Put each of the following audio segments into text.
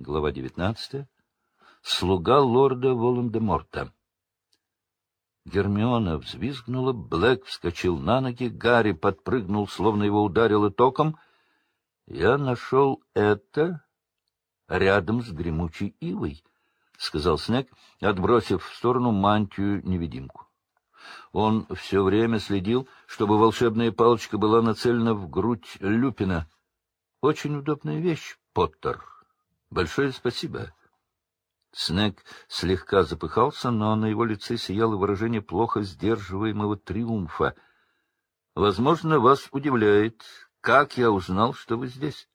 Глава девятнадцатая. Слуга лорда Волан-де-Морта. Гермиона взвизгнула, Блэк вскочил на ноги, Гарри подпрыгнул, словно его ударило током. Я нашел это рядом с гремучей ивой, — сказал Снег, отбросив в сторону мантию-невидимку. Он все время следил, чтобы волшебная палочка была нацелена в грудь Люпина. — Очень удобная вещь, Поттер. Большое спасибо. Снег слегка запыхался, но на его лице сияло выражение плохо сдерживаемого триумфа. — Возможно, вас удивляет, как я узнал, что вы здесь.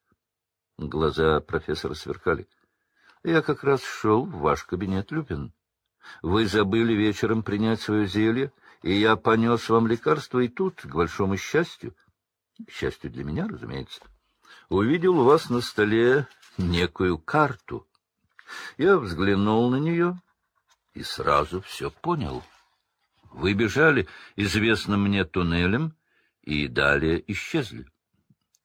Глаза профессора сверкали. — Я как раз шел в ваш кабинет, Люпин. Вы забыли вечером принять свое зелье, и я понес вам лекарство, и тут, к большому счастью, к счастью для меня, разумеется, увидел у вас на столе некую карту. Я взглянул на нее и сразу все понял. Вы бежали известным мне туннелем и далее исчезли.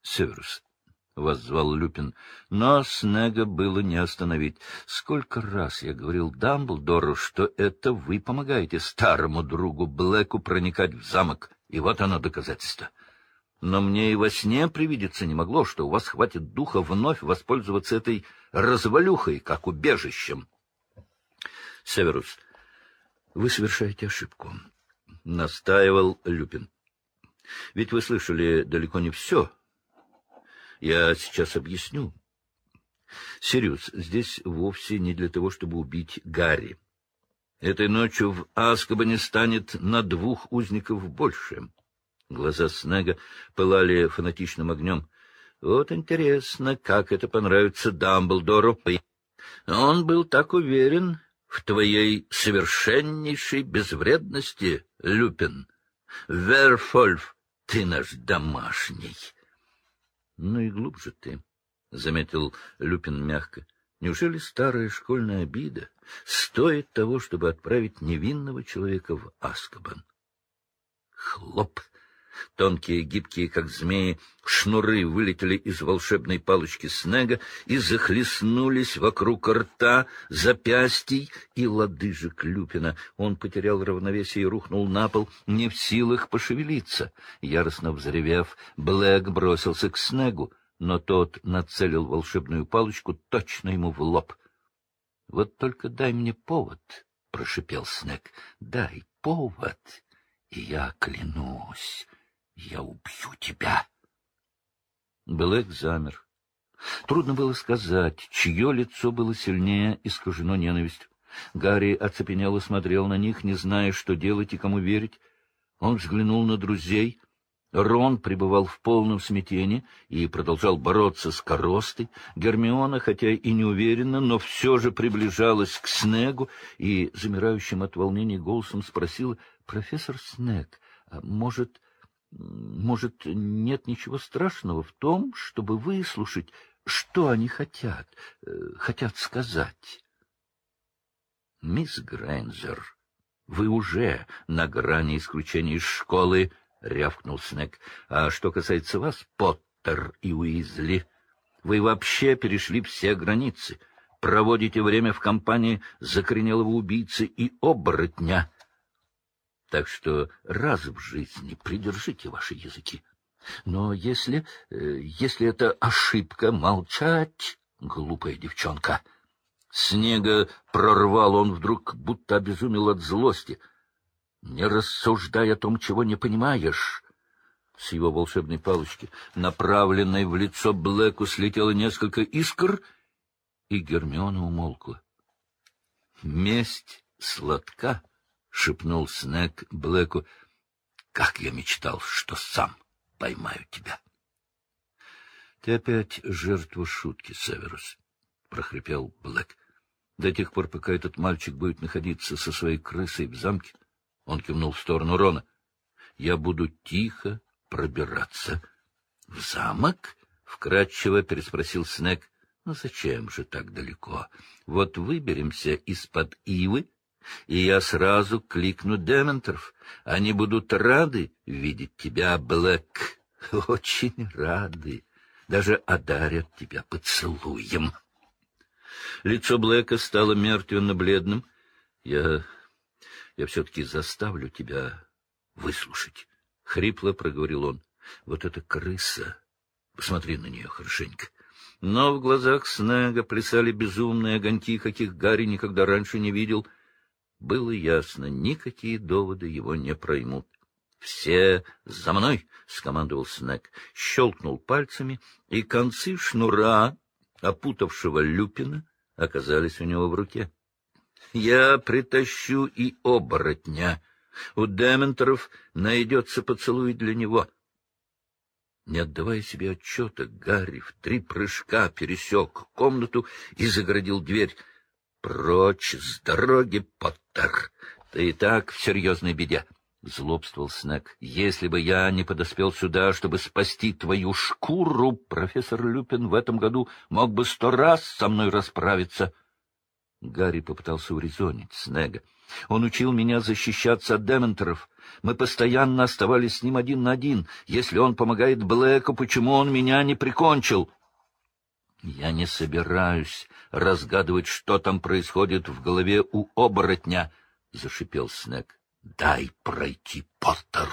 Северус, — воззвал Люпин, но Снега было не остановить. Сколько раз я говорил Дамблдору, что это вы помогаете старому другу Блэку проникать в замок, и вот оно доказательство. Но мне и во сне привидеться не могло, что у вас хватит духа вновь воспользоваться этой развалюхой, как убежищем. Северус, вы совершаете ошибку, — настаивал Люпин. Ведь вы слышали далеко не все, — я сейчас объясню. Сириус здесь вовсе не для того, чтобы убить Гарри. Этой ночью в Аскобане станет на двух узников больше. Глаза Снега пылали фанатичным огнем. Вот интересно, как это понравится Дамблдору. Он был так уверен в твоей совершеннейшей безвредности, Люпин. Верфольф, ты наш домашний. — Ну и глубже ты, — заметил Люпин мягко. — Неужели старая школьная обида стоит того, чтобы отправить невинного человека в Аскобан? Хлоп! Тонкие, гибкие, как змеи, шнуры вылетели из волшебной палочки Снега и захлестнулись вокруг рта, запястий и лодыжек Люпина. Он потерял равновесие и рухнул на пол, не в силах пошевелиться. Яростно взревев, Блэк бросился к Снегу, но тот нацелил волшебную палочку точно ему в лоб. — Вот только дай мне повод, — прошипел Снег, — дай повод, и я клянусь. Я убью тебя. Блэк замер. Трудно было сказать, чье лицо было сильнее искажено ненавистью. Гарри оцепенело смотрел на них, не зная, что делать и кому верить. Он взглянул на друзей. Рон пребывал в полном смятении и продолжал бороться с коростой. Гермиона, хотя и не уверенно, но все же приближалась к Снегу и, замирающим от волнения голосом, спросила, «Профессор Снег, а может...» Может, нет ничего страшного в том, чтобы выслушать, что они хотят, э, хотят сказать? Мисс Грэнджер, вы уже на грани исключения из школы, — рявкнул Снег. А что касается вас, Поттер и Уизли, вы вообще перешли все границы, проводите время в компании закоренелого убийцы и оборотня. Так что раз в жизни придержите ваши языки. Но если... Э, если это ошибка, молчать, глупая девчонка. Снега прорвал он вдруг, будто обезумел от злости. Не рассуждай о том, чего не понимаешь. С его волшебной палочки, направленной в лицо Блэку, слетело несколько искр, и Гермиона умолкла. Месть сладка — шепнул Снег Блэку. — Как я мечтал, что сам поймаю тебя. — Ты опять жертва шутки, Северус, — прохрипел Блэк. — До тех пор, пока этот мальчик будет находиться со своей крысой в замке, он кивнул в сторону Рона, — я буду тихо пробираться. — В замок? — вкратчиво переспросил Снег. — Ну зачем же так далеко? Вот выберемся из-под ивы и я сразу кликну Дементоров. Они будут рады видеть тебя, Блэк, очень рады. Даже одарят тебя поцелуем. Лицо Блэка стало мертвенно-бледным. — Я... я все-таки заставлю тебя выслушать, — хрипло проговорил он. — Вот эта крыса... Посмотри на нее хорошенько. Но в глазах Снега плясали безумные огоньки, каких Гарри никогда раньше не видел. Было ясно, никакие доводы его не проймут. «Все за мной!» — скомандовал Снег, щелкнул пальцами, и концы шнура, опутавшего Люпина, оказались у него в руке. «Я притащу и оборотня. У Дементоров найдется поцелуй для него». Не отдавая себе отчета, Гарри в три прыжка пересек комнату и загородил дверь. «Прочь с дороги, Поттер! Ты и так в серьезной беде!» — злобствовал Снег. — Если бы я не подоспел сюда, чтобы спасти твою шкуру, профессор Люпин в этом году мог бы сто раз со мной расправиться. Гарри попытался урезонить Снега. Он учил меня защищаться от дементоров. Мы постоянно оставались с ним один на один. Если он помогает Блэку, почему он меня не прикончил? Я не собираюсь разгадывать, что там происходит в голове у оборотня, — зашипел Снег. — Дай пройти, Поттер!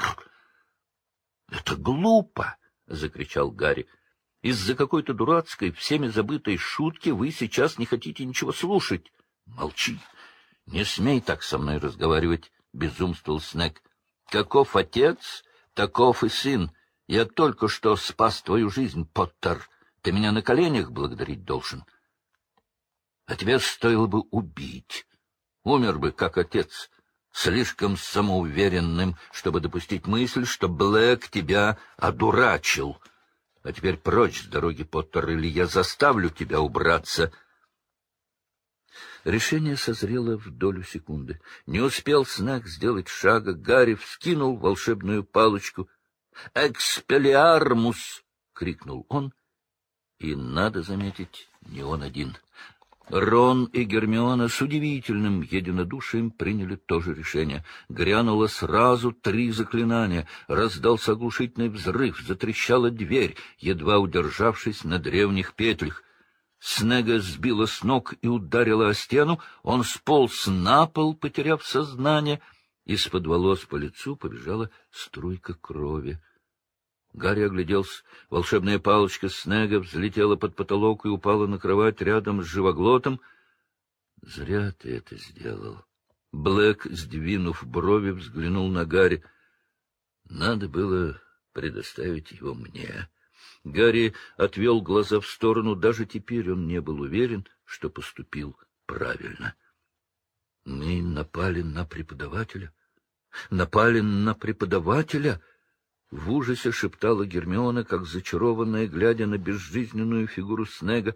— Это глупо! — закричал Гарри. — Из-за какой-то дурацкой, всеми забытой шутки вы сейчас не хотите ничего слушать. — Молчи! Не смей так со мной разговаривать! — безумствовал Снег. — Каков отец, таков и сын. Я только что спас твою жизнь, Поттер. Ты меня на коленях благодарить должен. А тебя стоило бы убить. Умер бы, как отец слишком самоуверенным, чтобы допустить мысль, что Блэк тебя одурачил. А теперь прочь с дороги, Поттер, или я заставлю тебя убраться. Решение созрело в долю секунды. Не успел Снег сделать шага, Гарри вскинул волшебную палочку. «Экспелиармус!» — крикнул он. И, надо заметить, не он один — Рон и Гермиона с удивительным единодушием приняли то же решение. Грянуло сразу три заклинания, раздался оглушительный взрыв, затрещала дверь, едва удержавшись на древних петлях. Снега сбила с ног и ударила о стену, он сполз на пол, потеряв сознание. Из-под волос по лицу побежала струйка крови. Гарри огляделся. Волшебная палочка Снега взлетела под потолок и упала на кровать рядом с живоглотом. — Зря ты это сделал. Блэк, сдвинув брови, взглянул на Гарри. — Надо было предоставить его мне. Гарри отвел глаза в сторону. Даже теперь он не был уверен, что поступил правильно. — Мы напали на преподавателя. Напали на преподавателя — в ужасе шептала Гермиона, как зачарованная, глядя на безжизненную фигуру Снега.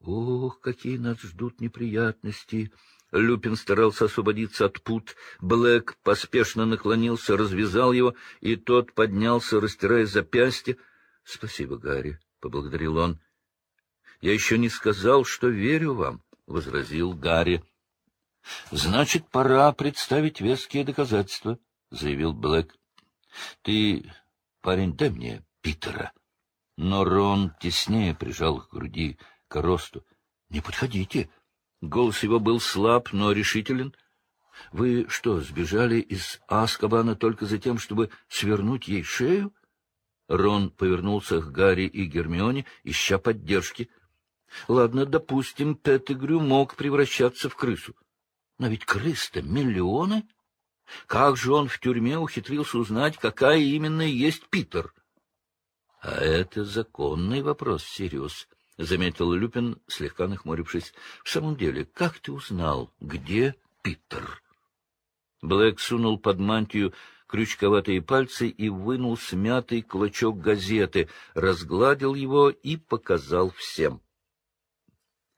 «Ох, какие нас ждут неприятности!» Люпин старался освободиться от пут. Блэк поспешно наклонился, развязал его, и тот поднялся, растирая запястье. — Спасибо, Гарри, — поблагодарил он. — Я еще не сказал, что верю вам, — возразил Гарри. — Значит, пора представить веские доказательства, — заявил Блэк. — Ты Парень, дай мне Питера. Но Рон теснее прижал к груди к росту. — Не подходите. Голос его был слаб, но решителен. — Вы что, сбежали из Аскабана только за тем, чтобы свернуть ей шею? Рон повернулся к Гарри и Гермионе, ища поддержки. — Ладно, допустим, Петтигрю мог превращаться в крысу. Но ведь крыс-то миллионы. Как же он в тюрьме ухитрился узнать, какая именно есть Питер? — А это законный вопрос, Сириус, — заметил Люпин, слегка нахмурившись. — В самом деле, как ты узнал, где Питер? Блэк сунул под мантию крючковатые пальцы и вынул смятый клочок газеты, разгладил его и показал всем.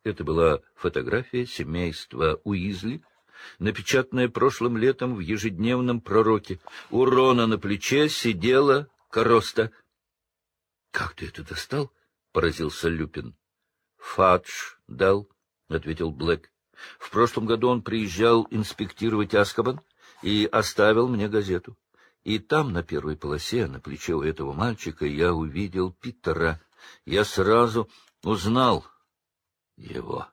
Это была фотография семейства Уизли — напечатанная прошлым летом в ежедневном пророке. У Рона на плече сидела короста. — Как ты это достал? — поразился Люпин. — Фадж дал, — ответил Блэк. — В прошлом году он приезжал инспектировать Аскабан и оставил мне газету. И там, на первой полосе, на плече у этого мальчика, я увидел Питера. Я сразу узнал его.